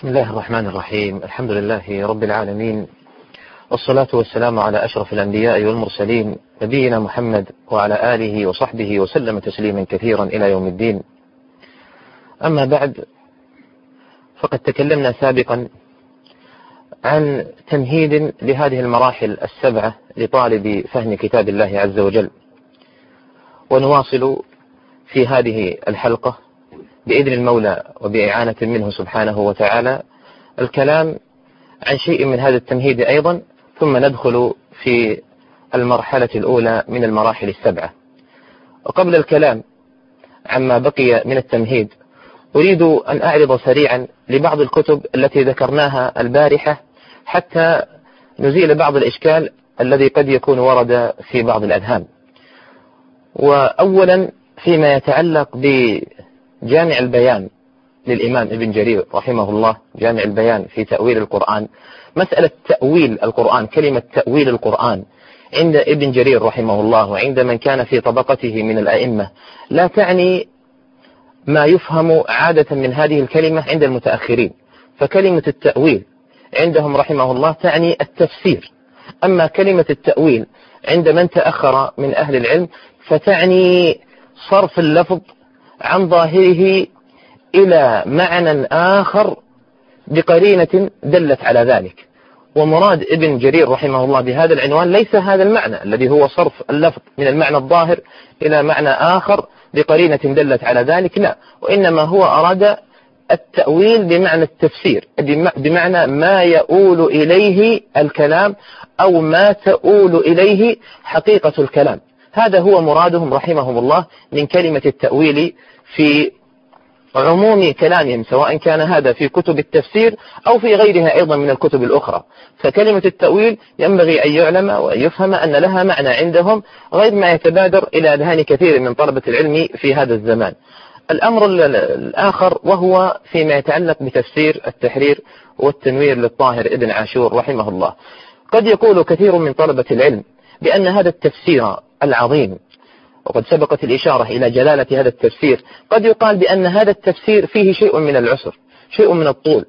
بسم الله الرحمن الرحيم. الحمد لله رب العالمين. والصلاة والسلام على أشرف الأنبياء والمرسلين نبينا محمد وعلى آله وصحبه وسلم تسليما كثيرا إلى يوم الدين. أما بعد فقد تكلمنا سابقا عن تمهيد لهذه المراحل السبعة لطالب فهم كتاب الله عز وجل. ونواصل في هذه الحلقة بإذن المولى وبإعانة منه سبحانه وتعالى الكلام عن شيء من هذا التمهيد أيضا ثم ندخل في المرحلة الأولى من المراحل السبعة. وقبل الكلام عما بقي من التمهيد أريد أن أعرض سريعا لبعض الكتب التي ذكرناها البارحة حتى نزيل بعض الإشكال الذي قد يكون ورد في بعض الأذهان. وأولا فيما يتعلق بجامع البيان للإمام ابن جرير رحمه الله جامع البيان في تأويل القرآن. مسألة تأويل القرآن كلمة تأويل القرآن عند ابن جرير رحمه الله وعند من كان في طبقته من الأئمة لا تعني ما يفهم عادة من هذه الكلمة عند المتأخرين. فكلمة التأويل عندهم رحمه الله تعني التفسير. أما كلمة التأويل عند من تأخر من أهل العلم فتعني صرف اللفظ عن ظاهره إلى معنى آخر بقرينة دلت على ذلك. ومراد ابن جرير رحمه الله بهذا العنوان ليس هذا المعنى الذي هو صرف اللفظ من المعنى الظاهر إلى معنى آخر بقرينة دلت على ذلك لا. وإنما هو أراد التأويل بمعنى التفسير بمعنى ما يؤول إليه الكلام أو ما تؤول إليه حقيقة الكلام. هذا هو مرادهم رحمهم الله من كلمة التأويل في عموم كلامهم سواء كان هذا في كتب التفسير أو في غيرها أيضا من الكتب الأخرى. فكلمة التأويل ينبغي أن يعلم وأن يفهم أن لها معنى عندهم غير ما يتبادر إلى أذهان كثير من طلبة العلم في هذا الزمان. الأمر الآخر وهو فيما يتعلق بتفسير التحرير والتنوير للطاهر ابن عاشور رحمه الله. قد يقول كثير من طلبة العلم بأن هذا التفسير العظيم وقد سبقت الإشارة إلى جلالة هذا التفسير. قد يقال بأن هذا التفسير فيه شيء من العسر شيء من الطول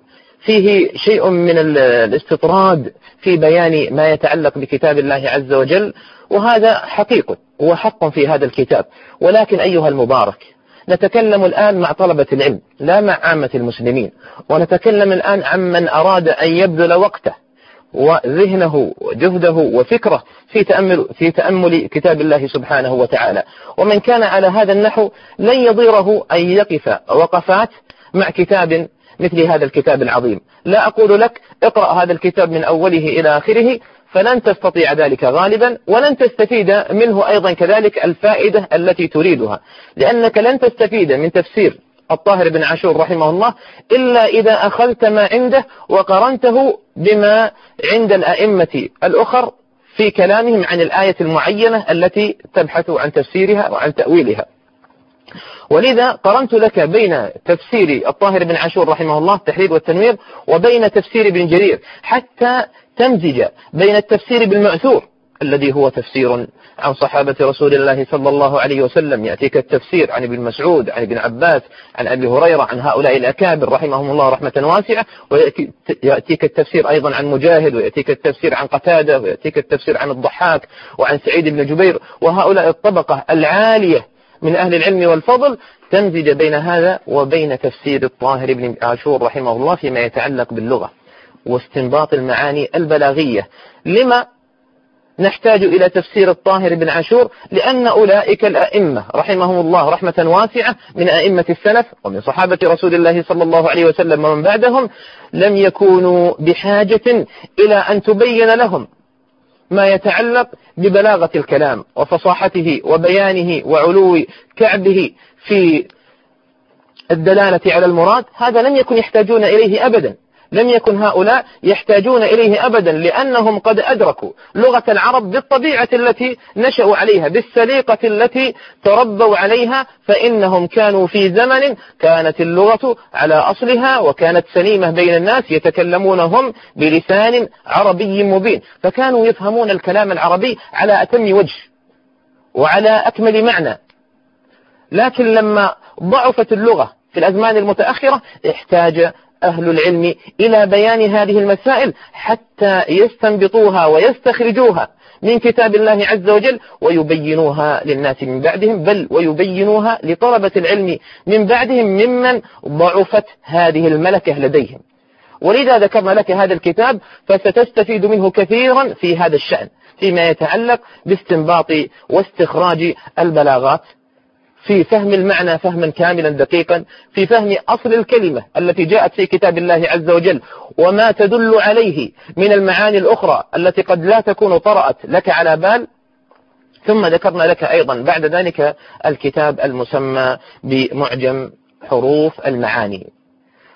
فيه شيء من الاستطراد في بيان ما يتعلق بكتاب الله عز وجل وهذا حقيق وحق في هذا الكتاب. ولكن أيها المبارك نتكلم الآن مع طلبة العلم لا مع عامة المسلمين ونتكلم الآن عمن أراد أن يبذل وقته. وذهنه وجهده وفكره في تأمل, في تأمل كتاب الله سبحانه وتعالى. ومن كان على هذا النحو لن يضيره أن يقف وقفات مع كتاب مثل هذا الكتاب العظيم. لا أقول لك اقرأ هذا الكتاب من أوله إلى آخره فلن تستطيع ذلك غالبا ولن تستفيد منه أيضا كذلك الفائدة التي تريدها. لأنك لن تستفيد من تفسير الطاهر بن عاشور رحمه الله إلا إذا أخذت ما عنده وقرنته بما عند الأئمة الأخر في كلامهم عن الآية المعينة التي تبحث عن تفسيرها وعن تأويلها. ولذا قرنت لك بين تفسير الطاهر بن عاشور رحمه الله التحرير والتنوير وبين تفسير ابن جرير حتى تمزج بين التفسير بالمأثور الذي هو تفسير عن صحابة رسول الله صلى الله عليه وسلم. يأتيك التفسير عن ابن مسعود عن ابن عباس عن أبي هريرة عن هؤلاء الأكابر رحمهم الله رحمة واسعة. ويأتيك التفسير أيضا عن مجاهد ويأتيك التفسير عن قتادة ويأتيك التفسير عن الضحاك وعن سعيد بن جبير. وهؤلاء الطبقة العالية من أهل العلم والفضل تمزج بين هذا وبين تفسير الطاهر بن عاشور رحمه الله فيما يتعلق باللغة واستنباط المعاني البلاغية. لما نحتاج إلى تفسير الطاهر بن عاشور لأن أولئك الأئمة رحمهم الله رحمة واسعة من أئمة السلف ومن صحابة رسول الله صلى الله عليه وسلم ومن بعدهم لم يكونوا بحاجة إلى أن تبين لهم ما يتعلق ببلاغة الكلام وفصاحته وبيانه وعلو كعبه في الدلالة على المراد هذا لم يكن يحتاجون إليه أبدا. لم يكن هؤلاء يحتاجون إليه أبدا لأنهم قد أدركوا لغة العرب بالطبيعة التي نشأوا عليها بالسليقة التي تربوا عليها فإنهم كانوا في زمن كانت اللغة على أصلها وكانت سليمة بين الناس يتكلمون هم بلسان عربي مبين. فكانوا يفهمون الكلام العربي على أتم وجه وعلى أكمل معنى. لكن لما ضعفت اللغة في الأزمان المتأخرة احتاج أهل العلم إلى بيان هذه المسائل حتى يستنبطوها ويستخرجوها من كتاب الله عز وجل ويبينوها للناس من بعدهم بل ويبينوها لطلبة العلم من بعدهم ممن ضعفت هذه الملكة لديهم. ولذا ذكرنا لك هذا الكتاب فستستفيد منه كثيرا في هذا الشأن فيما يتعلق باستنباط واستخراج البلاغات. في فهم المعنى فهما كاملا دقيقا في فهم أصل الكلمة التي جاءت في كتاب الله عز وجل وما تدل عليه من المعاني الأخرى التي قد لا تكون طرأت لك على بال. ثم ذكرنا لك أيضا بعد ذلك الكتاب المسمى بمعجم حروف المعاني.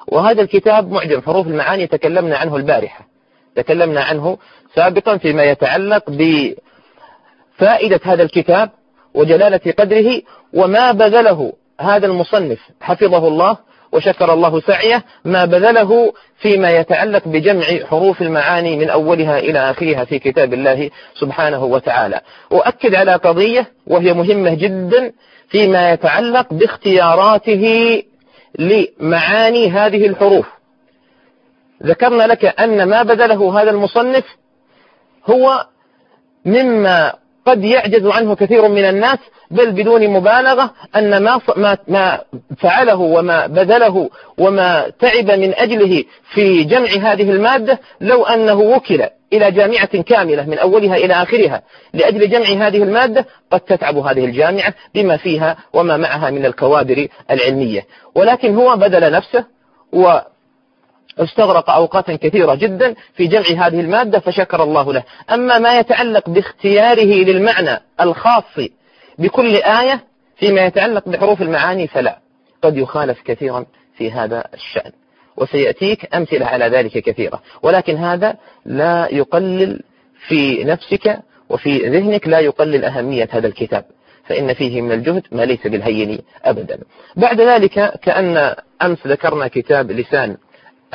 وهذا الكتاب معجم حروف المعاني تكلمنا عنه البارحة. تكلمنا عنه سابقا فيما يتعلق بفائدة هذا الكتاب وجلالة قدره وما بذله هذا المصنف حفظه الله وشكر الله سعيه ما بذله فيما يتعلق بجمع حروف المعاني من أولها إلى آخرها في كتاب الله سبحانه وتعالى. أؤكد على قضية وهي مهمة جدا فيما يتعلق باختياراته لمعاني هذه الحروف. ذكرنا لك أن ما بذله هذا المصنف هو مما قد يعجز عنه كثير من الناس بل بدون مبالغة أن ما ما فعله وما بذله وما تعب من أجله في جمع هذه المادة لو أنه وكل إلى جامعة كاملة من أولها إلى آخرها لأجل جمع هذه المادة قد تتعب هذه الجامعة بما فيها وما معها من الكوادر العلمية. ولكن هو بذل نفسه و استغرق أوقاتا كثيرة جدا في جمع هذه المادة فشكر الله له. أما ما يتعلق باختياره للمعنى الخاص بكل آية فيما يتعلق بحروف المعاني فلا. قد يخالف كثيرا في هذا الشأن. وسيأتيك أمثلة على ذلك كثيرة. ولكن هذا لا يقلل في نفسك وفي ذهنك لا يقلل أهمية هذا الكتاب. فإن فيه من الجهد ما ليس بالهين أبدا. بعد ذلك كأن أمس ذكرنا كتاب لسان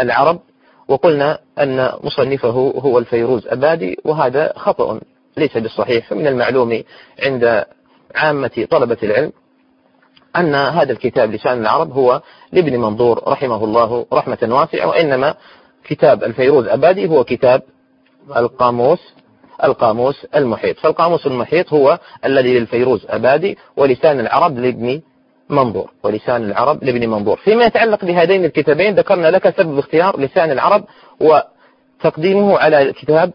العرب وقلنا أن مصنفه هو الفيروز أبادي وهذا خطأ ليس بالصحيح. فمن المعلوم عند عامة طلبة العلم أن هذا الكتاب لسان العرب هو لابن منظور رحمه الله رحمة واسعة وإنما كتاب الفيروز أبادي هو كتاب القاموس القاموس المحيط. فالقاموس المحيط هو الذي للفيروز أبادي ولسان العرب لابن منظور ولسان العرب لابن منظور. فيما يتعلق بهذين الكتابين ذكرنا لك سبب اختيار لسان العرب وتقديمه على كتاب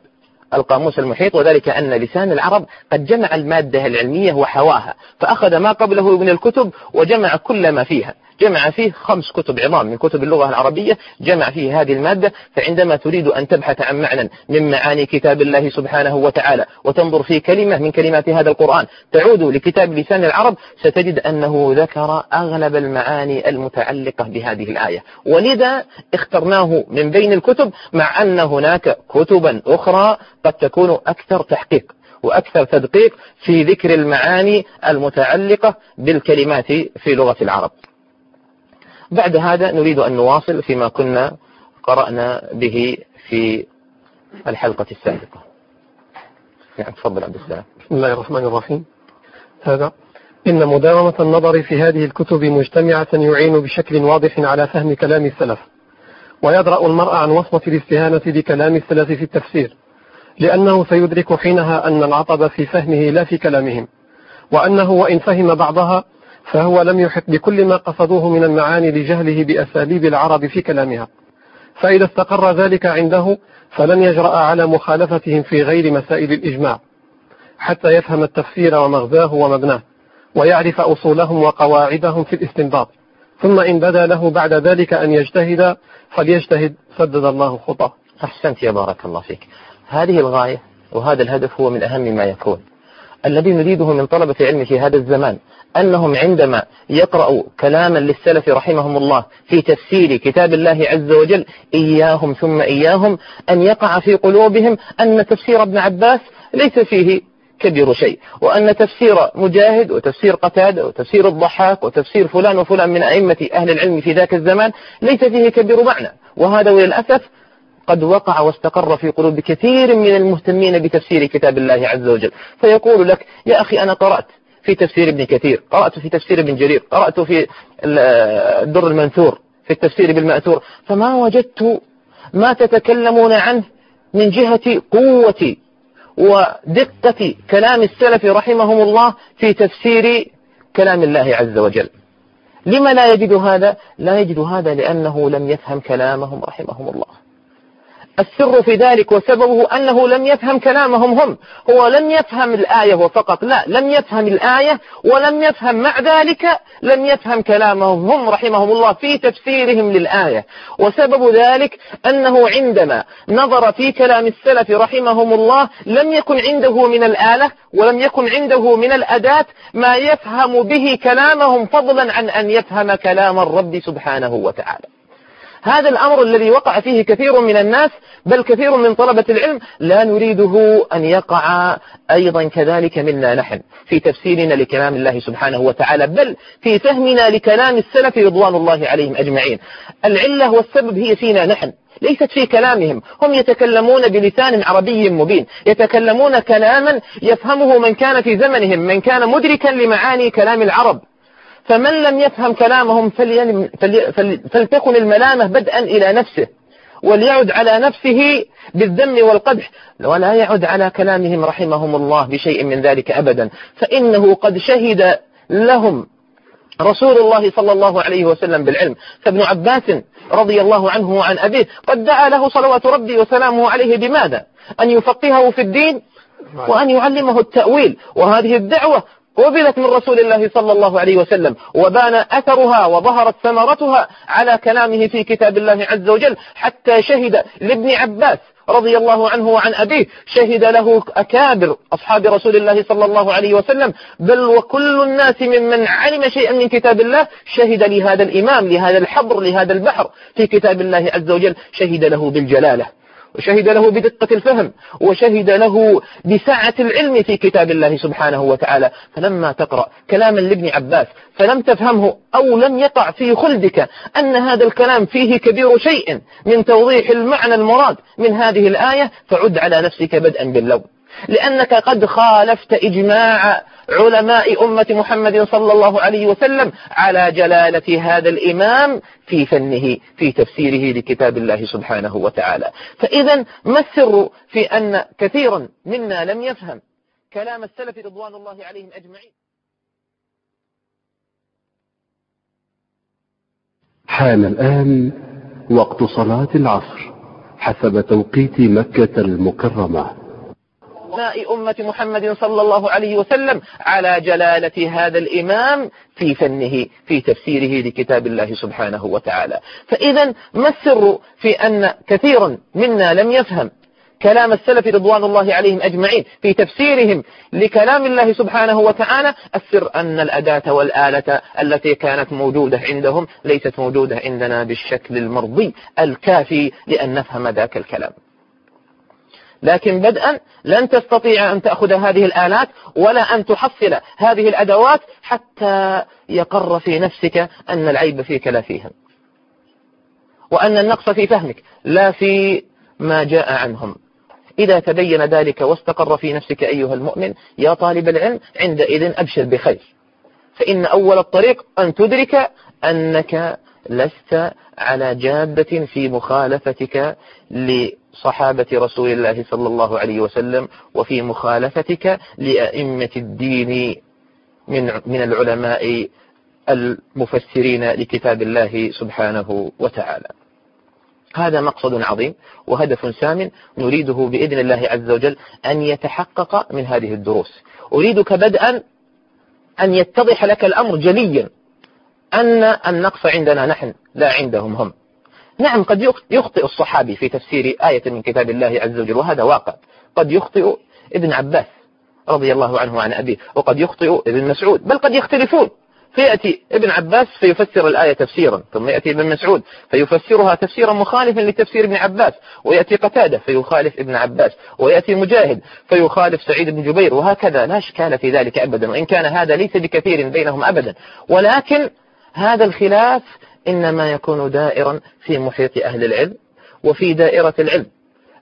القاموس المحيط وذلك أن لسان العرب قد جمع المادة العلمية وحواها فأخذ ما قبله من الكتب وجمع كل ما فيها. جمع فيه خمس كتب عظام من كتب اللغة العربية جمع فيه هذه المادة فعندما تريد أن تبحث عن معنى من معاني كتاب الله سبحانه وتعالى وتنظر في كلمة من كلمات هذا القرآن تعود لكتاب لسان العرب ستجد أنه ذكر أغلب المعاني المتعلقة بهذه الآية. ولذا اخترناه من بين الكتب مع أن هناك كتبا أخرى قد تكون أكثر تحقيق وأكثر تدقيق في ذكر المعاني المتعلقة بالكلمات في لغة العرب. بعد هذا نريد أن نواصل فيما كنا قرأنا به في الحلقة السابقة. نعم تفضل عبد السلام. بسم الله الرحمن الرحيم. هذا. إن مداومة النظر في هذه الكتب مجتمعة يعين بشكل واضح على فهم كلام السلف ويدرأ المرء عن وصمة الاستهانة بكلام السلف في التفسير. لأنه سيدرك حينها أن العطب في فهمه لا في كلامهم وأنه وإن فهم بعضها فهو لم يحط بكل ما قصدوه من المعاني لجهله بأساليب العرب في كلامها. فإذا استقر ذلك عنده فلن يجرأ على مخالفتهم في غير مسائل الإجماع حتى يفهم التفسير ومغزاه ومبناه ويعرف أصولهم وقواعدهم في الاستنباط. ثم إن بدا له بعد ذلك أن يجتهد فليجتهد سدد الله خطاه. أحسنت يا بارك الله فيك. هذه الغاية وهذا الهدف هو من أهم ما يكون. الذي نريده من طلبة العلم في هذا الزمان أنهم عندما يقرأوا كلاما للسلف رحمهم الله في تفسير كتاب الله عز وجل إياهم ثم إياهم أن يقع في قلوبهم أن تفسير ابن عباس ليس فيه كبير شيء وأن تفسير مجاهد وتفسير قتادة وتفسير الضحاك وتفسير فلان وفلان من أئمة أهل العلم في ذاك الزمان ليس فيه كبير معنى. وهذا وللأسف قد وقع واستقر في قلوب كثير من المهتمين بتفسير كتاب الله عز وجل. فيقول لك يا أخي أنا قرأت في تفسير ابن كثير قرأت في تفسير ابن جرير قرأت في الدر المنثور في التفسير بالمأثور فما وجدت ما تتكلمون عنه من جهة قوة ودقة كلام السلف رحمهم الله في تفسير كلام الله عز وجل. لما لا يجد هذا؟ لا يجد هذا لأنه لم يفهم كلامهم رحمهم الله. السر في ذلك وسببه أنه لم يفهم كلامهم هم. هو لم يفهم الآية فقط لا لم يفهم الآية ولم يفهم مع ذلك لم يفهم كلامهم هم رحمهم الله في تفسيرهم للآية. وسبب ذلك أنه عندما نظر في كلام السلف رحمهم الله لم يكن عنده من الآلة ولم يكن عنده من الأداة ما يفهم به كلامهم فضلا عن أن يفهم كلام الرب سبحانه وتعالى. هذا الأمر الذي وقع فيه كثير من الناس بل كثير من طلبة العلم لا نريده أن يقع أيضا كذلك منا نحن في تفسيرنا لكلام الله سبحانه وتعالى بل في فهمنا لكلام السلف رضوان الله عليهم أجمعين. العلة والسبب هي فينا نحن ليست في كلامهم. هم يتكلمون بلسان عربي مبين يتكلمون كلاما يفهمه من كان في زمنهم من كان مدركا لمعاني كلام العرب. فمن لم يفهم كلامهم فلتكن الملامة بدءا إلى نفسه وليعد على نفسه بالذم والقدح. ولا يعد على كلامهم رحمهم الله بشيء من ذلك أبدا. فإنه قد شهد لهم رسول الله صلى الله عليه وسلم بالعلم. فابن عباس رضي الله عنه وعن أبيه قد دعا له صلوات ربي وسلامه عليه بماذا؟ أن يفقهه في الدين وأن يعلمه التأويل. وهذه الدعوة قبلت من رسول الله صلى الله عليه وسلم وبان أثرها وظهرت ثمرتها على كلامه في كتاب الله عز وجل حتى شهد لابن عباس رضي الله عنه وعن أبيه شهد له أكابر أصحاب رسول الله صلى الله عليه وسلم. بل وكل الناس ممن علم شيئا من كتاب الله شهد لهذا الإمام لهذا الحبر لهذا البحر في كتاب الله عز وجل شهد له بالجلالة. وشهد له بدقة الفهم وشهد له بسعة العلم في كتاب الله سبحانه وتعالى. فلما تقرأ كلاما لابن عباس فلم تفهمه أو لم يقع في خلدك أن هذا الكلام فيه كبير شيء من توضيح المعنى المراد من هذه الآية فعد على نفسك بدءا باللوم. لأنك قد خالفت إجماع علماء أمة محمد صلى الله عليه وسلم على جلالة هذا الإمام في فنه في تفسيره لكتاب الله سبحانه وتعالى. فإذا ما السر في أن كثيرا منا لم يفهم كلام السلف رضوان الله عليهم أجمعين؟ حان الآن وقت صلاة العصر حسب توقيت مكة المكرمة. أبناء أمة محمد صلى الله عليه وسلم على جلالة هذا الإمام في فنه في تفسيره لكتاب الله سبحانه وتعالى. فإذا ما السر في أن كثيرا منا لم يفهم كلام السلف رضوان الله عليهم أجمعين في تفسيرهم لكلام الله سبحانه وتعالى؟ السر أن الأداة والآلة التي كانت موجودة عندهم ليست موجودة عندنا بالشكل المرضي الكافي لأن نفهم ذاك الكلام. لكن بدءا لن تستطيع أن تأخذ هذه الآلات ولا أن تحصل هذه الأدوات حتى يقر في نفسك أن العيب فيك لا فيهم. وأن النقص في فهمك لا في ما جاء عنهم. إذا تبين ذلك واستقر في نفسك أيها المؤمن يا طالب العلم عندئذ أبشر بخير. فإن أول الطريق أن تدرك أنك لست على جادة في مخالفتك صحابة رسول الله صلى الله عليه وسلم وفي مخالفتك لأئمة الدين من من العلماء المفسرين لكتاب الله سبحانه وتعالى. هذا مقصد عظيم وهدف سام نريده بإذن الله عز وجل أن يتحقق من هذه الدروس. أريدك بدءا أن يتضح لك الأمر جليا. أن النقص عندنا نحن لا عندهم هم. نعم قد يخطئ الصحابي في تفسير آية من كتاب الله عز وجل وهذا واقع. قد يخطئ ابن عباس رضي الله عنه وعن أبيه وقد يخطئ ابن مسعود بل قد يختلفون. فيأتي ابن عباس فيفسر الآية تفسيرا ثم يأتي ابن مسعود فيفسرها تفسيرا مخالفا لتفسير ابن عباس ويأتي قتادة فيخالف ابن عباس ويأتي مجاهد فيخالف سعيد بن جبير وهكذا لا إشكال في ذلك أبدا وإن كان هذا ليس بكثير بينهم أبدا. ولكن هذا الخلاف إنما يكون دائرا في محيط أهل العلم وفي دائرة العلم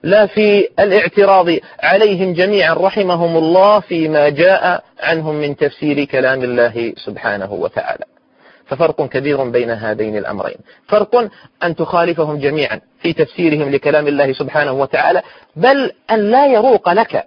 لا في الاعتراض عليهم جميعا رحمهم الله فيما جاء عنهم من تفسير كلام الله سبحانه وتعالى. ففرق كبير بين هذين الأمرين. فرق أن تخالفهم جميعا في تفسيرهم لكلام الله سبحانه وتعالى بل أن لا يروق لك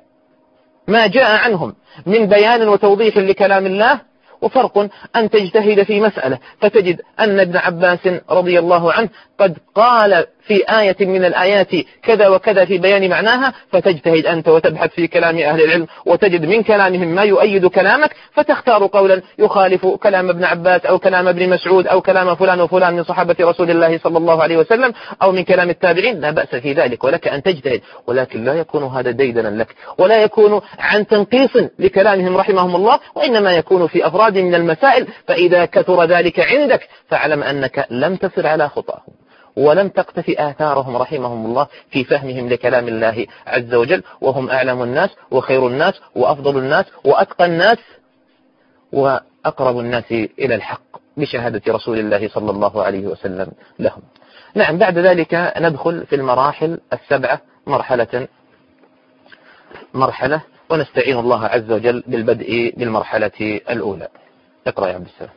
ما جاء عنهم من بيان وتوضيح لكلام الله وفرق أن تجتهد في مسألة فتجد أن ابن عباس رضي الله عنه قد قال في آية من الآيات كذا وكذا في بيان معناها فتجتهد أنت وتبحث في كلام أهل العلم وتجد من كلامهم ما يؤيد كلامك فتختار قولا يخالف كلام ابن عباس أو كلام ابن مسعود أو كلام فلان وفلان من صحابة رسول الله صلى الله عليه وسلم أو من كلام التابعين لا بأس في ذلك ولك أن تجتهد ولكن لا يكون هذا ديدنا لك ولا يكون عن تنقيص لكلامهم رحمهم الله وإنما يكون في أفراد من المسائل فإذا كثر ذلك عندك فاعلم أنك لم تصل على خطأهم. ولم تقتفي آثارهم رحمهم الله في فهمهم لكلام الله عز وجل. وهم أعلم الناس وخير الناس وأفضل الناس وأتقى الناس وأقرب الناس إلى الحق بشهادة رسول الله صلى الله عليه وسلم لهم. نعم بعد ذلك ندخل في المراحل السبعة مرحلة مرحلة ونستعين الله عز وجل بالبدء بالمرحلة الأولى. اقرأ يا عبد السلام.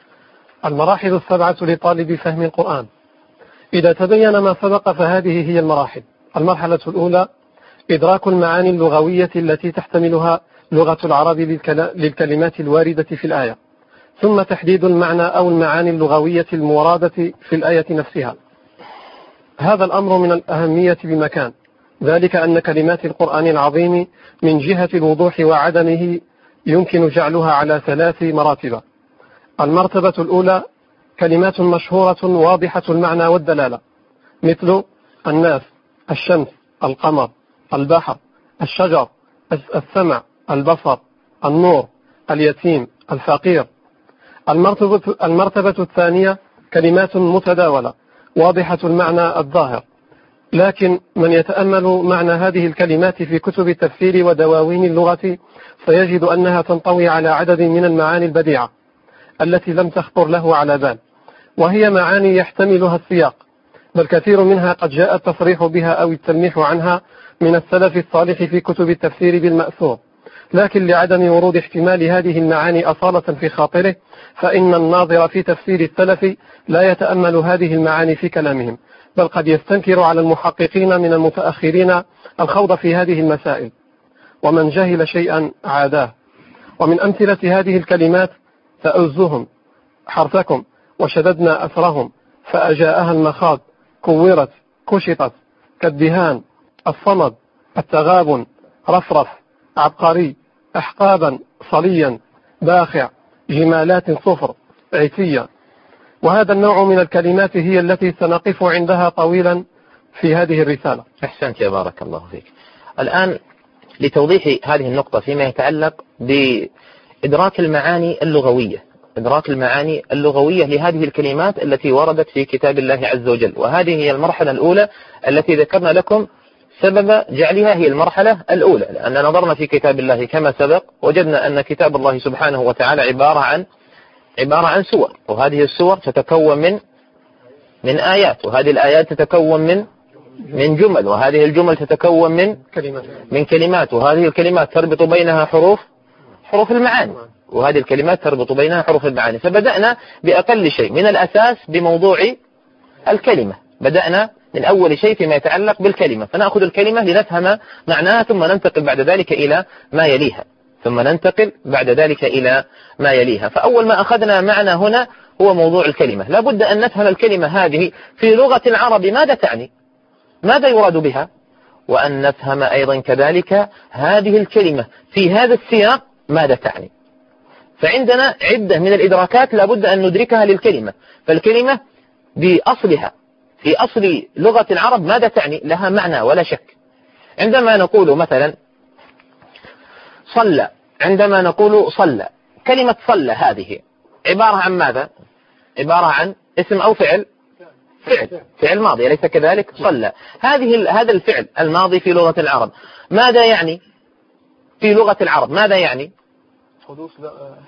المراحل السبعة لطالب فهم القرآن. إذا تبين ما سبق فهذه هي المراحل. المرحلة الأولى إدراك المعاني اللغوية التي تحتملها لغة العرب للكلمات الواردة في الآية. ثم تحديد المعنى أو المعاني اللغوية المرادة في الآية نفسها. هذا الأمر من الأهمية بمكان. ذلك أن كلمات القرآن العظيم من جهة الوضوح وعدمه يمكن جعلها على ثلاث مراتب. المرتبة الأولى كلمات مشهورة واضحة المعنى والدلالة مثل الناس الشمس القمر البحر الشجر السمع البصر النور اليتيم الفقير. المرتبة, الثانية كلمات متداولة واضحة المعنى الظاهر. لكن من يتأمل معنى هذه الكلمات في كتب التفسير ودواوين اللغة سيجد أنها تنطوي على عدد من المعاني البديعة التي لم تخطر له على بال. وهي معاني يحتملها السياق بل كثير منها قد جاء التصريح بها أو التلميح عنها من السلف الصالح في كتب التفسير بالمأثور. لكن لعدم ورود احتمال هذه المعاني أصالة في خاطره فإن الناظر في تفسير السلف لا يتأمل هذه المعاني في كلامهم بل قد يستنكر على المحققين من المتأخرين الخوض في هذه المسائل. ومن جهل شيئا عاداه. ومن أمثلة هذه الكلمات تأزهم حرفكم وشددنا أثرهم فأجاءها المخاض كورت كشطت كالدهان الصمد التغابن رفرف عبقري أحقابا صليا باخع جمالات صفر عتية وهذا النوع من الكلمات هي التي سنقف عندها طويلا في هذه الرسالة. أحسنت يا بارك الله فيك. الآن لتوضيح هذه النقطة فيما يتعلق بإدراك المعاني اللغوية. إدراك المعاني اللغوية لهذه الكلمات التي وردت في كتاب الله عز وجل. وهذه هي المرحلة الأولى التي ذكرنا لكم سبب جعلها هي المرحلة الأولى لأن نظرنا في كتاب الله كما سبق وجدنا أن كتاب الله سبحانه وتعالى عبارة عن عبارة عن سور وهذه السور تتكون من من آيات وهذه الآيات تتكون من من جمل وهذه الجمل تتكون من كلمات. من كلمات وهذه الكلمات تربط بينها حروف حروف المعاني. وهذه الكلمات تربط بينها حروف المعاني. فبدأنا بأقل شيء من الأساس بموضوع الكلمة. بدأنا من أول شيء فيما يتعلق بالكلمة. فنأخذ الكلمة لنفهم معناها ثم ننتقل بعد ذلك إلى ما يليها. ثم ننتقل بعد ذلك إلى ما يليها. فأول ما أخذنا معنا هنا هو موضوع الكلمة. لا بد أن نفهم الكلمة هذه في لغة العرب ماذا تعني؟ ماذا يراد بها؟ وأن نفهم أيضا كذلك هذه الكلمة في هذا السياق ماذا تعني؟ فعندنا عدة من الإدراكات لابد أن ندركها للكلمة. فالكلمة بأصلها في أصل لغة العرب ماذا تعني؟ لها معنى ولا شك. عندما نقول مثلا صلى عندما نقول صلى كلمة صلى هذه عبارة عن ماذا؟ عبارة عن اسم أو فعل؟ فعل. فعل ماضي أليس كذلك؟ صلى. هذه هذا الفعل الماضي في لغة العرب. ماذا يعني؟ في لغة العرب ماذا يعني؟ حدوث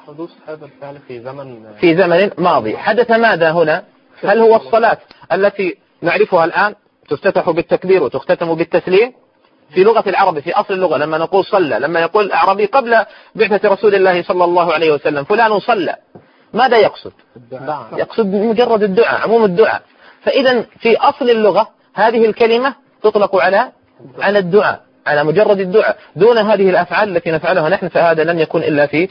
حدوث هذا الفعل في زمن في زمن ماضي. حدث ماذا هنا؟ هل هو الصلاة. التي نعرفها الآن تفتتح بالتكبير وتختتم بالتسليم؟ في لغة العرب في أصل اللغة لما نقول صلى لما يقول الأعرابي قبل بعثة رسول الله صلى الله عليه وسلم فلان صلى. ماذا يقصد؟ يقصد مجرد الدعاء عموم الدعاء. فإذا في أصل اللغة هذه الكلمة تطلق على على الدعاء. على مجرد الدعاء. دون هذه الأفعال التي نفعلها نحن فهذا لم يكن إلا في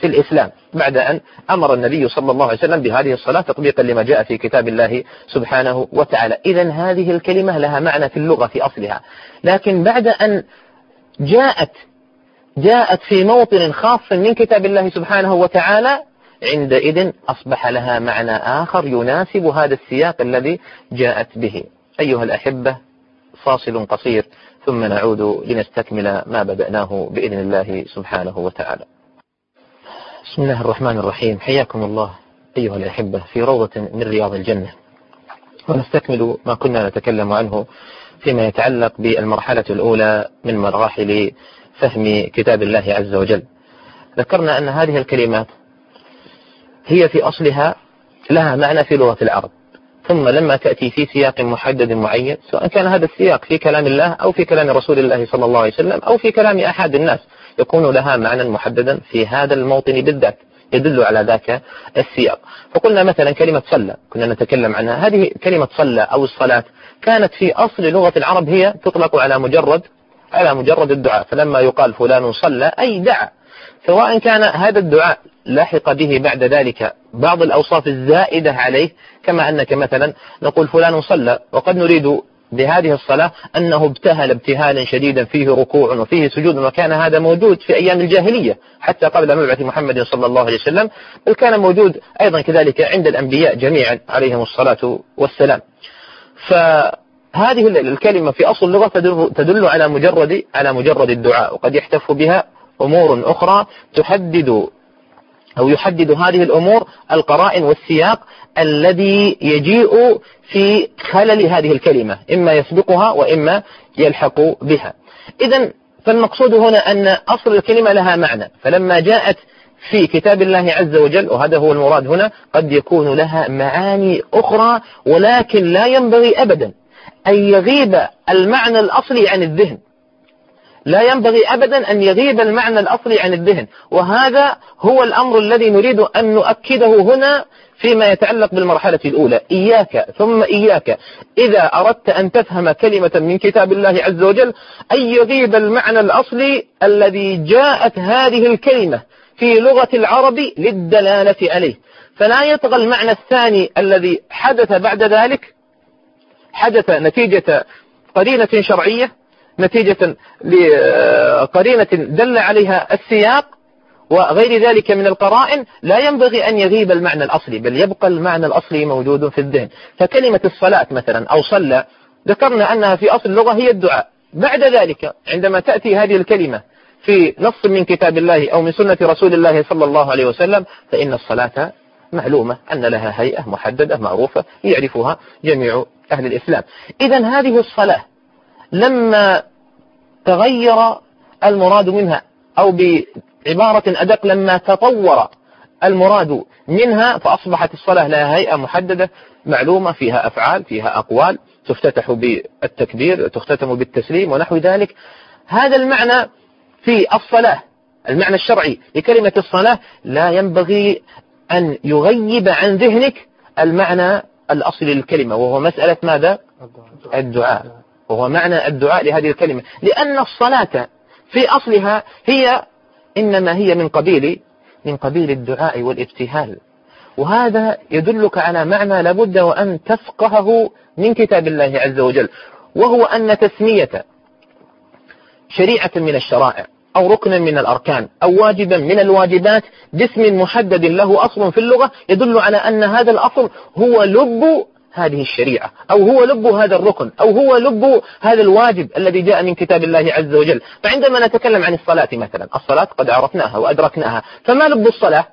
في الإسلام. بعد أن أمر النبي صلى الله عليه وسلم بهذه الصلاة تطبيقا لما جاء في كتاب الله سبحانه وتعالى. إذا هذه الكلمة لها معنى في اللغة في أصلها. لكن بعد أن جاءت جاءت في موطن خاص من كتاب الله سبحانه وتعالى عندئذ أصبح لها معنى آخر يناسب هذا السياق الذي جاءت به. أيها الأحبة فاصل قصير. ثم نعود لنستكمل ما بدأناه بإذن الله سبحانه وتعالى. بسم الله الرحمن الرحيم. حياكم الله أيها الأحبة في روضة من رياض الجنة. ونستكمل ما كنا نتكلم عنه فيما يتعلق بالمرحلة الأولى من مراحل فهم كتاب الله عز وجل. ذكرنا أن هذه الكلمات هي في أصلها لها معنى في لغة العرب. ثم لما تأتي في سياق محدد معين سواء كان هذا السياق في كلام الله أو في كلام رسول الله صلى الله عليه وسلم أو في كلام أحد الناس يكون لها معنى محددا في هذا الموطن بالذات يدل على ذاك السياق. فقلنا مثلا كلمة صلى كنا نتكلم عنها. هذه كلمة صلى أو الصلاة كانت في أصل لغة العرب هي تطلق على مجرد على مجرد الدعاء. فلما يقال فلان صلى أي دعا. سواء كان هذا الدعاء لحق به بعد ذلك. بعض الأوصاف الزائدة عليه كما أنك مثلا نقول فلان صلى وقد نريد بهذه الصلاة أنه ابتهل ابتهالا شديدا فيه ركوع وفيه سجود وكان هذا موجود في أيام الجاهلية حتى قبل مبعث محمد صلى الله عليه وسلم بل كان موجود أيضا كذلك عند الأنبياء جميعا عليهم الصلاة والسلام. فهذه الكلمة في أصل اللغة تدل على مجرد على مجرد الدعاء وقد يحتف بها أمور أخرى تحدد أو يحدد هذه الأمور القرائن والسياق الذي يجيء في خلل هذه الكلمة إما يسبقها وإما يلحق بها. إذا فالمقصود هنا أن أصل الكلمة لها معنى فلما جاءت في كتاب الله عز وجل وهذا هو المراد هنا قد يكون لها معاني أخرى ولكن لا ينبغي أبدا أن يغيب المعنى الأصلي عن الذهن. لا ينبغي أبدا أن يغيب المعنى الأصلي عن الذهن. وهذا هو الأمر الذي نريد أن نؤكده هنا فيما يتعلق بالمرحلة الأولى. إياك ثم إياك. إذا أردت أن تفهم كلمة من كتاب الله عز وجل أن يغيب المعنى الأصلي الذي جاءت هذه الكلمة في لغة العرب للدلالة عليه. فلا يطغى المعنى الثاني الذي حدث بعد ذلك حدث نتيجة قرينة شرعية نتيجة لقرينة دل عليها السياق وغير ذلك من القرائن لا ينبغي أن يغيب المعنى الأصلي بل يبقى المعنى الأصلي موجود في الذهن. فكلمة الصلاة مثلا أو صلى ذكرنا أنها في أصل اللغة هي الدعاء. بعد ذلك عندما تأتي هذه الكلمة في نص من كتاب الله أو من سنة رسول الله صلى الله عليه وسلم فإن الصلاة معلومة أن لها هيئة محددة معروفة يعرفها جميع أهل الإسلام. إذا هذه الصلاة لما تغير المراد منها أو بعبارة أدق لما تطور المراد منها فأصبحت الصلاة لها هيئة محددة معلومة فيها أفعال فيها أقوال تفتتح بالتكبير تختتم بالتسليم ونحو ذلك هذا المعنى في الصلاة المعنى الشرعي لكلمة الصلاة لا ينبغي أن يغيب عن ذهنك المعنى الأصلي للكلمة وهو مسألة ماذا؟ الدعاء وهو معنى الدعاء لهذه الكلمة. لأن الصلاة في أصلها هي إنما هي من قبيل من قبيل الدعاء والابتهال. وهذا يدلك على معنى لابد وأن تفقهه من كتاب الله عز وجل. وهو أن تسمية شريعة من الشرائع أو ركنا من الأركان أو واجبا من الواجبات باسم محدد له أصل في اللغة يدل على أن هذا الأصل هو لب هذه الشريعة. أو هو لب هذا الركن. أو هو لب هذا الواجب الذي جاء من كتاب الله عز وجل. فعندما نتكلم عن الصلاة مثلا الصلاة قد عرفناها وأدركناها. فما لب الصلاة؟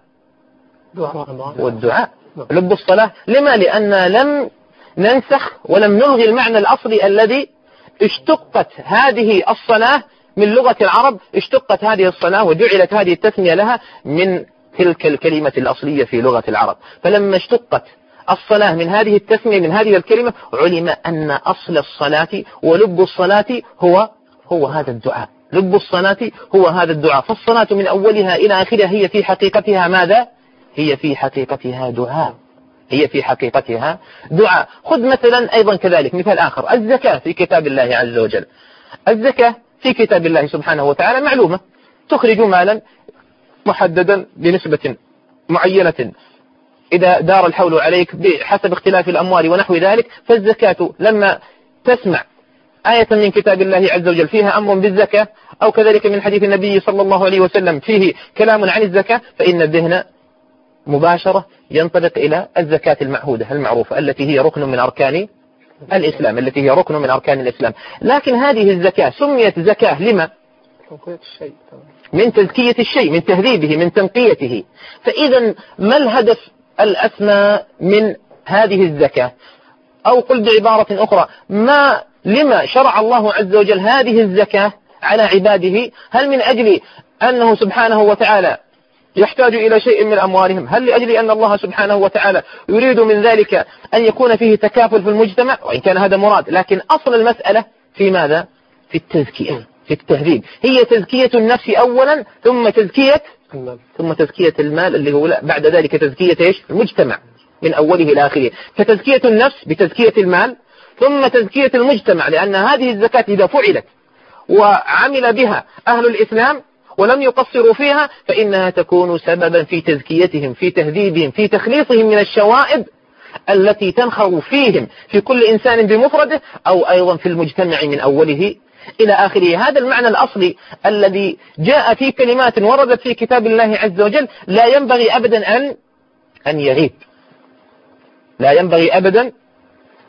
والدعاء. لب الصلاة لما؟ لأن لم ننسخ ولم نلغي المعنى الأصلي الذي اشتقت هذه الصلاة من لغة العرب اشتقت هذه الصلاة وجعلت هذه التسمية لها من تلك الكلمة الأصلية في لغة العرب. فلما اشتقت الصلاة من هذه التسمية من هذه الكلمة علم أن أصل الصلاة ولب الصلاة هو هو هذا الدعاء. لب الصلاة هو هذا الدعاء. فالصلاة من أولها إلى آخرها هي في حقيقتها ماذا؟ هي في حقيقتها دعاء. هي في حقيقتها دعاء. خذ مثلا أيضا كذلك مثال آخر. الزكاة في كتاب الله عز وجل. الزكاة في كتاب الله سبحانه وتعالى معلومة. تخرج مالا محددا بنسبة معينة. إذا دار الحول عليك بحسب اختلاف الأموال ونحو ذلك فالزكاة لما تسمع آية من كتاب الله عز وجل فيها أمر بالزكاة أو كذلك من حديث النبي صلى الله عليه وسلم فيه كلام عن الزكاة فإن الذهن مباشرة ينطلق إلى الزكاة المعهودة المعروفة التي هي ركن من أركان الإسلام التي هي ركن من أركان الإسلام. لكن هذه الزكاة سميت زكاة لما؟ من تزكية الشيء من تهذيبه من تنقيته. فإذا ما الهدف الأسمى من هذه الزكاة. أو قل بعبارة أخرى ما لما شرع الله عز وجل هذه الزكاة على عباده؟ هل من أجل أنه سبحانه وتعالى يحتاج إلى شيء من أموالهم؟ هل لأجل أن الله سبحانه وتعالى يريد من ذلك أن يكون فيه تكافل في المجتمع؟ وإن كان هذا مراد لكن أصل المسألة في ماذا؟ في التزكية. في التهذيب. هي تزكية النفس أولا ثم تزكية ثم تزكية المال اللي هو بعد ذلك تزكية إيش؟ المجتمع من أوله إلى آخره. فتزكية النفس بتزكية المال ثم تزكية المجتمع لأن هذه الزكاة إذا فعلت وعمل بها أهل الإسلام ولم يقصروا فيها فإنها تكون سببا في تزكيتهم في تهذيبهم في تخليصهم من الشوائب التي تنخر فيهم في كل إنسان بمفرده أو أيضا في المجتمع من أوله إلى آخره. هذا المعنى الأصلي الذي جاء في كلمات وردت في كتاب الله عز وجل. لا ينبغي أبدا أن أن يغيب. لا ينبغي أبدا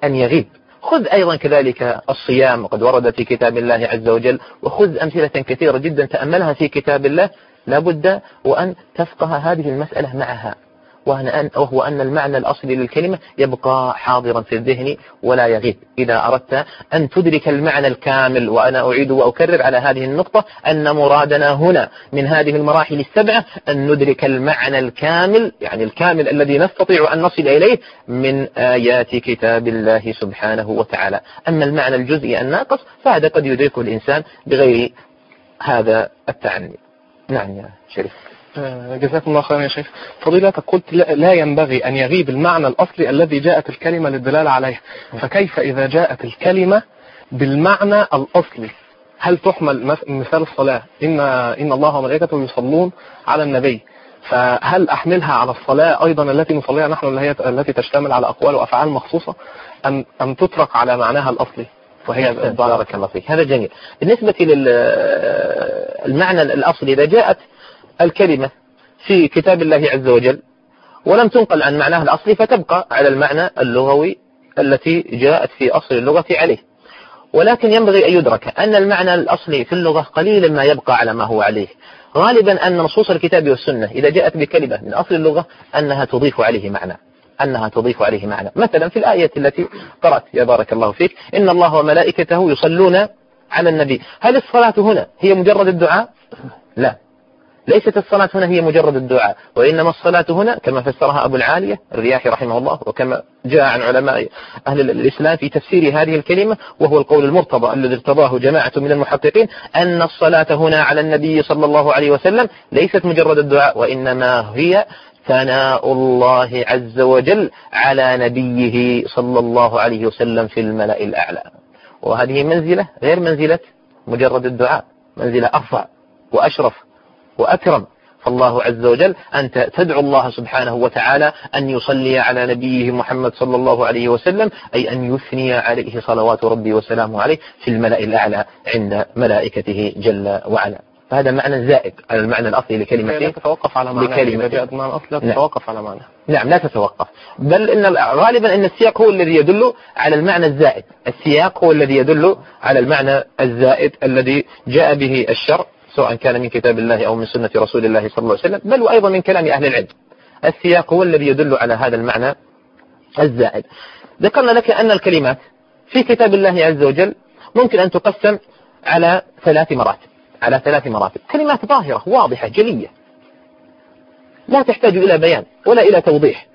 أن يغيب. خذ أيضا كذلك الصيام وقد ورد في كتاب الله عز وجل وخذ أمثلة كثيرة جدا تأملها في كتاب الله. لابد وأن تفقه هذه المسألة معها. وهو أن المعنى الأصلي للكلمة يبقى حاضرا في الذهن ولا يغيب. إذا أردت أن تدرك المعنى الكامل وأنا أعيد وأكرر على هذه النقطة أن مرادنا هنا من هذه المراحل السبعة أن ندرك المعنى الكامل يعني الكامل الذي نستطيع أن نصل إليه من آيات كتاب الله سبحانه وتعالى. أما المعنى الجزئي الناقص فهذا قد يدركه الإنسان بغير هذا التعني. نعم يا شريف. جزاكم الله خيرا يا شيخ. فضيلتك قلت لا ينبغي أن يغيب المعنى الأصلي الذي جاءت الكلمة للدلالة عليه. فكيف إذا جاءت الكلمة بالمعنى الأصلي؟ هل تحمل مثال الصلاة؟ إن, إن الله وملائكته يصلون على النبي. فهل أحملها على الصلاة أيضا التي نصليها نحن اللي هي التي تشتمل على أقوال وأفعال مخصوصة أم, أم تترك على معناها الأصلي؟ وهي بارك الله فيك. هذا جميل. بالنسبة للمعنى الأصلي إذا جاءت الكلمة في كتاب الله عز وجل ولم تنقل عن معناها الأصلي فتبقى على المعنى اللغوي التي جاءت في أصل اللغة عليه. ولكن ينبغي أن يدرك أن المعنى الأصلي في اللغة قليلا ما يبقى على ما هو عليه. غالبا أن نصوص الكتاب والسنة إذا جاءت بكلمة من أصل اللغة أنها تضيف عليه معنى. أنها تضيف عليه معنى. مثلا في الآية التي قرأت يا بارك الله فيك إن الله وملائكته يصلون على النبي. هل الصلاة هنا هي مجرد الدعاء؟ لا. ليست الصلاة هنا هي مجرد الدعاء وإنما الصلاة هنا كما فسرها أبو العالية الرياحي رحمه الله وكما جاء عن علماء أهل الإسلام في تفسير هذه الكلمة وهو القول المرتضى الذي ارتضاه جماعة من المحققين أن الصلاة هنا على النبي صلى الله عليه وسلم ليست مجرد الدعاء وإنما هي ثناء الله عز وجل على نبيه صلى الله عليه وسلم في الملأ الأعلى. وهذه منزلة غير منزلة مجرد الدعاء منزلة أرفع وأشرف وأكرم. فالله عز وجل أنت تدعو الله سبحانه وتعالى أن يصلي على نبيه محمد صلى الله عليه وسلم أي أن يثني عليه صلوات ربي وسلامه عليه في الملأ الأعلى عند ملائكته جل وعلا. فهذا معنى زائد على المعنى الأصلي لكلمة لا تتوقف على معنى لكلمة لا تتوقف على معنى نعم لا تتوقف. بل إن غالبا أن السياق هو الذي يدل على المعنى الزائد. السياق هو الذي يدل على المعنى الزائد الذي جاء به الشرع. سواء كان من كتاب الله أو من سنة رسول الله صلى الله عليه وسلم بل وأيضا من كلام أهل العلم. السياق هو الذي يدل على هذا المعنى الزائد. ذكرنا لك أن الكلمات في كتاب الله عز وجل ممكن أن تقسم على ثلاث مراتب على ثلاث مراتب. كلمات ظاهرة واضحة جلية. لا تحتاج إلى بيان ولا إلى توضيح.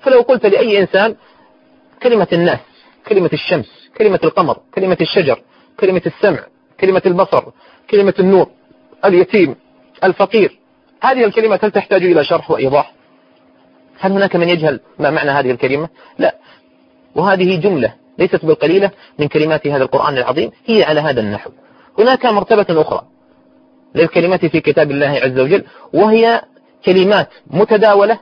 فلو قلت لأي إنسان كلمة الناس كلمة الشمس كلمة القمر كلمة الشجر كلمة السمع كلمة البصر كلمة النور اليتيم الفقير. هذه الكلمة هل تحتاج إلى شرح وإيضاح؟ هل هناك من يجهل ما معنى هذه الكلمة؟ لا. وهذه جملة ليست بالقليلة من كلمات هذا القرآن العظيم هي على هذا النحو. هناك مرتبة أخرى للكلمات في كتاب الله عز وجل وهي كلمات متداولة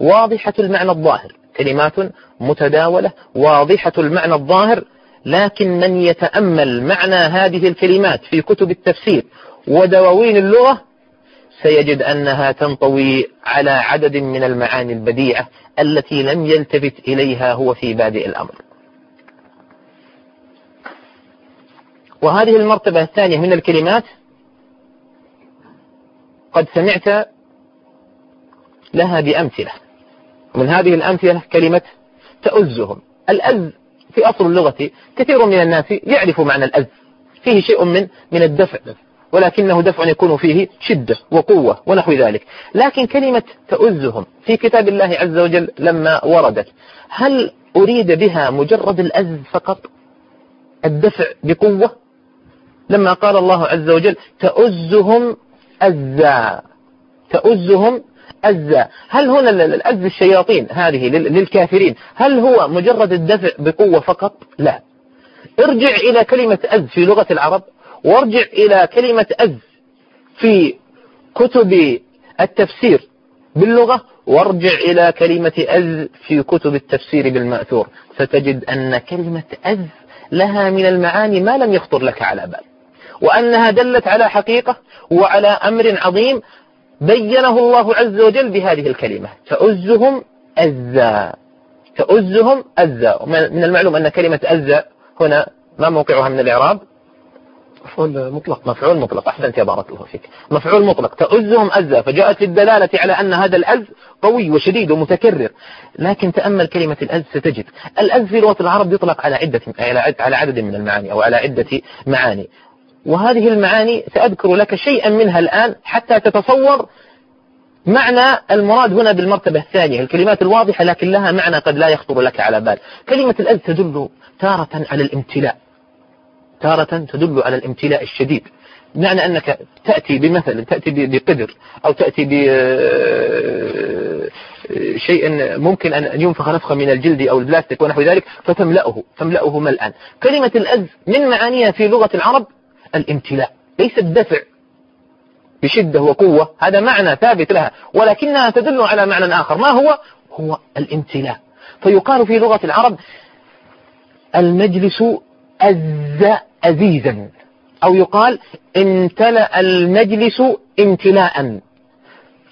واضحة المعنى الظاهر. كلمات متداولة واضحة المعنى الظاهر لكن من يتأمل معنى هذه الكلمات في كتب التفسير. ودواوين اللغة سيجد أنها تنطوي على عدد من المعاني البديعة التي لم يلتفت إليها هو في بادئ الأمر. وهذه المرتبة الثانية من الكلمات قد سمعت لها بأمثلة. من هذه الأمثلة كلمة تأزهم الأز في أصل اللغة كثير من الناس يعرف معنى الأز. فيه شيء من من الدفع. ولكنه دفع يكون فيه شدة وقوة ونحو ذلك. لكن كلمة تؤزهم في كتاب الله عز وجل لما وردت هل أريد بها مجرد الأز فقط؟ الدفع بقوة؟ لما قال الله عز وجل تؤزهم أزا تؤزهم أزا هل هنا الأز الشياطين هذه للكافرين هل هو مجرد الدفع بقوة فقط؟ لا. ارجع إلى كلمة أز في لغة العرب. وارجع إلى كلمة أز في كتب التفسير باللغة وارجع إلى كلمة أز في كتب التفسير بالمأثور. ستجد أن كلمة أز لها من المعاني ما لم يخطر لك على بال. وأنها دلت على حقيقة وعلى أمر عظيم بينه الله عز وجل بهذه الكلمة. تؤزهم أزا تؤزهم أزا من المعلوم أن كلمة أزا هنا ما موقعها من الإعراب؟ مفعول مطلق. مفعول مطلق. أحسنت يا بارك الله فيك. مفعول مطلق. تؤزهم أزا فجاءت للدلالة على أن هذا الأز قوي وشديد ومتكرر. لكن تأمل كلمة الأز ستجد. الأز في لغة العرب يطلق على عدة على عدد من المعاني أو على عدة معاني. وهذه المعاني سأذكر لك شيئا منها الآن حتى تتصور معنى المراد هنا بالمرتبة الثانية. الكلمات الواضحة لكن لها معنى قد لا يخطر لك على بال. كلمة الأذ تدل تارة على الامتلاء. تارة تدل على الامتلاء الشديد. معنى أنك تأتي بمثل تأتي بقدر أو تأتي بشيء ممكن أن ينفخ نفخة من الجلد أو البلاستيك ونحو ذلك فتملأه تملأه ملأ. كلمة الأذ من معانيها في لغة العرب؟ الامتلاء ليس الدفع بشدة وقوة هذا معنى ثابت لها ولكنها تدل على معنى آخر. ما هو؟ هو الامتلاء. فيقال في لغة العرب المجلس أز أزيزا. أو يقال امتلأ المجلس امتلاء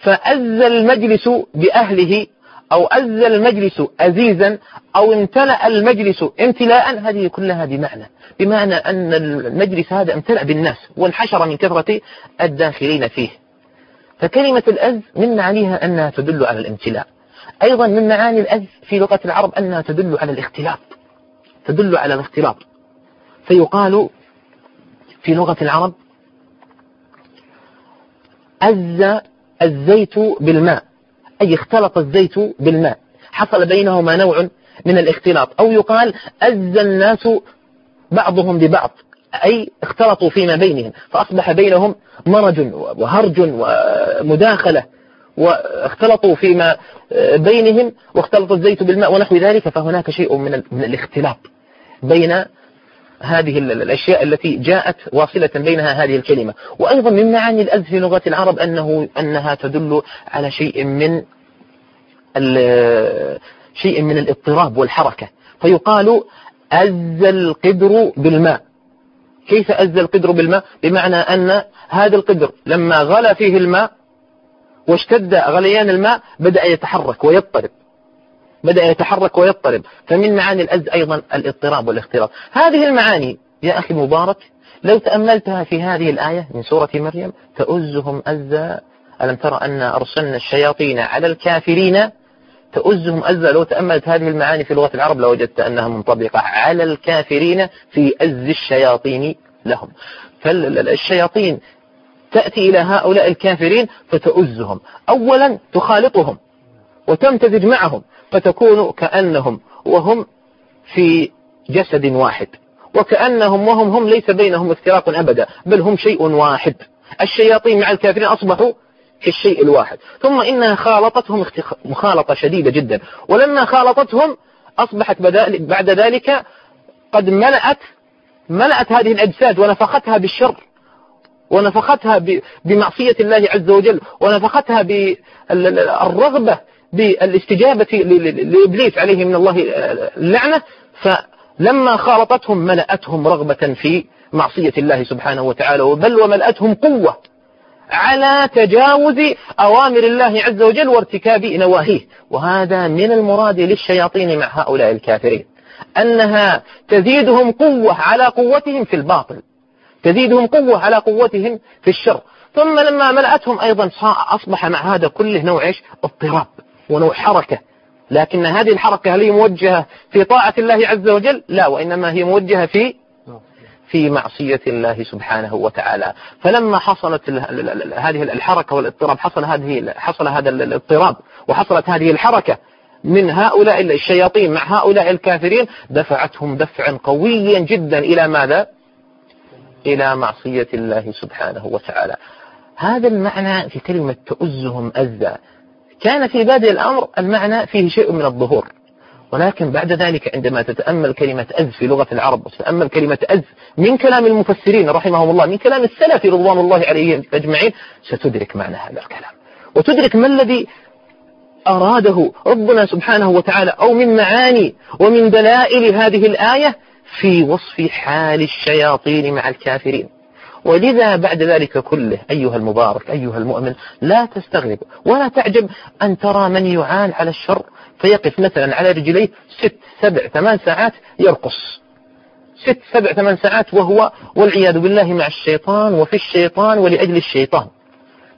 فأز المجلس بأهله أو أز المجلس أزيزا أو امتلأ المجلس امتلاء هذه كلها بمعنى بمعنى أن المجلس هذا امتلأ بالناس وانحشر من كثرة الداخلين فيه. فكلمة الأز من معانيها أنها تدل على الامتلاء. أيضا من معاني الأز في لغة العرب أنها تدل على الاختلاط. تدل على الاختلاط. فيقال في لغة العرب أز الزيت بالماء أي اختلط الزيت بالماء حصل بينهما نوع من الاختلاط أو يقال أز الناس بعضهم ببعض أي اختلطوا فيما بينهم فأصبح بينهم مرج وهرج ومداخلة واختلطوا فيما بينهم واختلط الزيت بالماء ونحو ذلك فهناك شيء من, الاختلاط بين هذه الأشياء التي جاءت واصلة بينها هذه الكلمة. وأيضا من معاني الأز في لغة العرب أنه أنها تدل على شيء من شيء من الاضطراب والحركة. فيقال أز القدر بالماء. كيف أز القدر بالماء؟ بمعنى أن هذا القدر لما غلى فيه الماء واشتد غليان الماء بدأ يتحرك ويضطرب. بدأ يتحرك ويضطرب. فمن معاني الأز أيضا الاضطراب والاختراق هذه المعاني يا أخي مبارك لو تأملتها في هذه الآية من سورة مريم تؤزهم أزا ألم ترى أن أرسلنا الشياطين على الكافرين؟ تؤزهم أزا لو تأملت هذه المعاني في لغة العرب لوجدت أنها منطبقة على الكافرين في أز الشياطين لهم. فالشياطين تأتي إلى هؤلاء الكافرين فتؤزهم. أولا تخالطهم وتمتزج معهم. فتكون كأنهم وهم في جسد واحد. وكأنهم وهم هم ليس بينهم افتراق أبدا بل هم شيء واحد. الشياطين مع الكافرين أصبحوا في الشيء الواحد. ثم إنها خالطتهم مخالطة شديدة جدا. ولما خالطتهم أصبحت بعد ذلك قد ملأت ملأت هذه الأجساد ونفختها بالشر ونفختها بمعصية الله عز وجل ونفختها بالرغبة بالاستجابة لإبليس عليه من الله اللعنة فلما خالطتهم ملأتهم رغبة في معصية الله سبحانه وتعالى بل وملأتهم قوة على تجاوز أوامر الله عز وجل وارتكاب نواهيه. وهذا من المراد للشياطين مع هؤلاء الكافرين أنها تزيدهم قوة على قوتهم في الباطل تزيدهم قوة على قوتهم في الشر. ثم لما ملأتهم أيضا أصبح مع هذا كله نوع إيش؟ اضطراب. ونوع حركة. لكن هذه الحركة هل هي موجهة في طاعة الله عز وجل؟ لا وإنما هي موجهة في في معصية الله سبحانه وتعالى. فلما حصلت هذه الحركة والاضطراب حصل هذه حصل هذا الاضطراب وحصلت هذه الحركة من هؤلاء الشياطين مع هؤلاء الكافرين دفعتهم دفعا قويا جدا إلى ماذا؟ إلى معصية الله سبحانه وتعالى. هذا المعنى في كلمة تؤزهم أزا. كان في بادئ الأمر المعنى فيه شيء من الظهور. ولكن بعد ذلك عندما تتأمل كلمة أز في لغة العرب وتتأمل كلمة أز من كلام المفسرين رحمهم الله من كلام السلف رضوان الله عليهم أجمعين ستدرك معنى هذا الكلام. وتدرك ما الذي أراده ربنا سبحانه وتعالى أو من معاني ومن دلائل هذه الآية في وصف حال الشياطين مع الكافرين. ولذا بعد ذلك كله أيها المبارك أيها المؤمن لا تستغرب ولا تعجب أن ترى من يعان على الشر فيقف مثلا على رجليه ست سبع ثمان ساعات يرقص. ست سبع ثمان ساعات وهو والعياذ بالله مع الشيطان وفي الشيطان ولأجل الشيطان.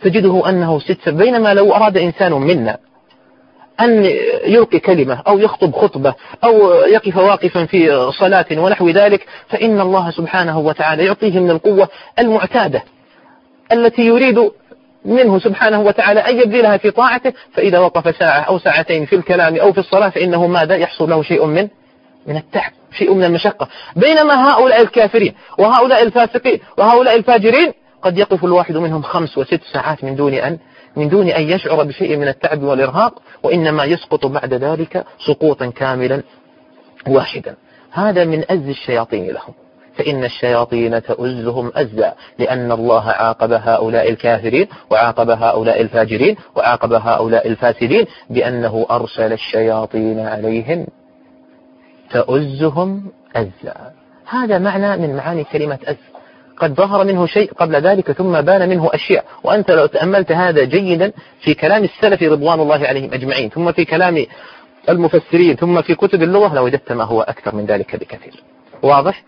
تجده أنه ست بينما لو أراد إنسان منا أن يلقي كلمة أو يخطب خطبة أو يقف واقفا في صلاة ونحو ذلك فإن الله سبحانه وتعالى يعطيه من القوة المعتادة التي يريد منه سبحانه وتعالى أن يبذلها في طاعته فإذا وقف ساعة أو ساعتين في الكلام أو في الصلاة فإنه ماذا؟ يحصل له شيء من من التعب شيء من المشقة. بينما هؤلاء الكافرين وهؤلاء الفاسقين وهؤلاء الفاجرين قد يقف الواحد منهم خمس وست ساعات من دون أن من دون أن يشعر بشيء من التعب والإرهاق وإنما يسقط بعد ذلك سقوطا كاملا واحدا. هذا من أز الشياطين لهم. فإن الشياطين تؤزهم أزا لأن الله عاقب هؤلاء الكافرين وعاقب هؤلاء الفاجرين وعاقب هؤلاء الفاسدين بأنه أرسل الشياطين عليهم تؤزهم أزا. هذا معنى من معاني كلمة أز. قد ظهر منه شيء قبل ذلك ثم بان منه أشياء. وأنت لو تأملت هذا جيدا في كلام السلف رضوان الله عليهم أجمعين ثم في كلام المفسرين ثم في كتب اللغة لوجدت ما هو أكثر من ذلك بكثير. واضح؟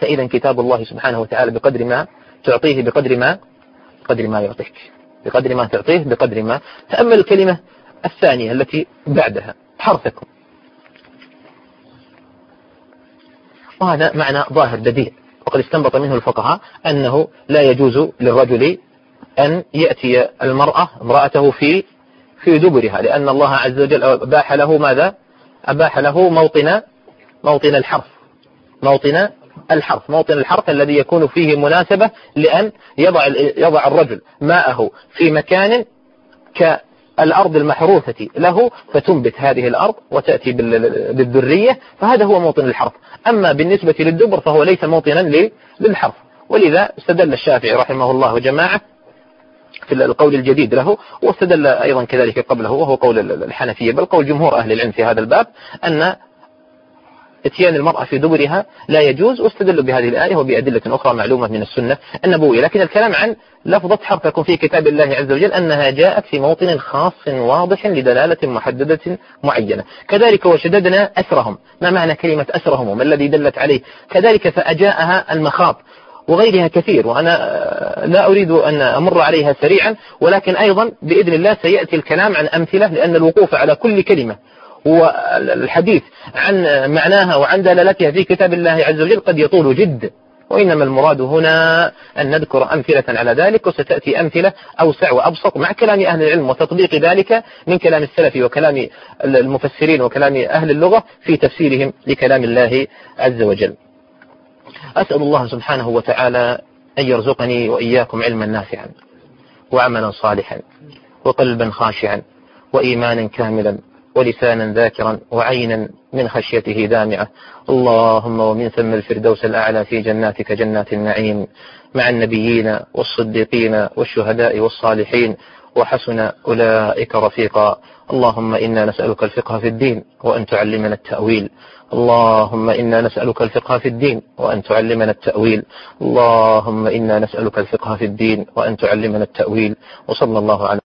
فإذا كتاب الله سبحانه وتعالى بقدر ما تعطيه بقدر ما بقدر ما يعطيك. بقدر ما تعطيه بقدر ما. تأمل الكلمة الثانية التي بعدها حرثكم وهذا معنى ظاهر بديع. وقد استنبط منه الفقهاء أنه لا يجوز للرجل أن يأتي المرأة امرأته في في دبرها لأن الله عز وجل أباح له ماذا؟ أباح له موطن موطن الحرف موطن الحرف موطن الحرف الذي يكون فيه مناسبة لأن يضع يضع الرجل ماءه في مكان ك الأرض المحروثة له فتنبت هذه الأرض وتأتي بالذرية فهذا هو موطن الحرف أما بالنسبة للدبر فهو ليس موطنا للحرف ولذا استدل الشافعي رحمه الله جماعة في القول الجديد له واستدل أيضا كذلك قبله وهو قول الحنفية بل قول جمهور أهل العلم في هذا الباب أن اتيان المرأة في دبرها لا يجوز واستدلوا بهذه الآية وبأدلة أخرى معلومة من السنة النبوية. لكن الكلام عن لفظة حرف تكون في كتاب الله عز وجل أنها جاءت في موطن خاص واضح لدلالة محددة معينة. كذلك وشددنا أسرهم. ما معنى كلمة أسرهم وما الذي دلت عليه؟ كذلك فأجاءها المخاض وغيرها كثير. وأنا لا أريد أن أمر عليها سريعا ولكن أيضا بإذن الله سيأتي الكلام عن أمثلة لأن الوقوف على كل كلمة والحديث عن معناها وعن دلالتها في كتاب الله عز وجل قد يطول جدا وإنما المراد هنا أن نذكر أمثلة على ذلك وستأتي أمثلة أوسع وأبسط مع كلام أهل العلم وتطبيق ذلك من كلام السلف وكلام المفسرين وكلام أهل اللغة في تفسيرهم لكلام الله عز وجل. أسأل الله سبحانه وتعالى أن يرزقني وإياكم علما نافعا وعملا صالحا وقلبا خاشعا وإيمانا كاملا ولسانا ذاكرا وعينا من خشيته دامعة. اللهم ومن ثم الفردوس الأعلى في جناتك جنات النعيم مع النبيين والصديقين والشهداء والصالحين. وحسن أولئك رفيقا. اللهم إنا نسألك الفقه في الدين وأن تعلمنا التأويل. اللهم إنا نسألك الفقه في الدين وأن تعلمنا التأويل. اللهم إنا نسألك الفقه في الدين وأن تعلمنا التأويل. وصلى الله على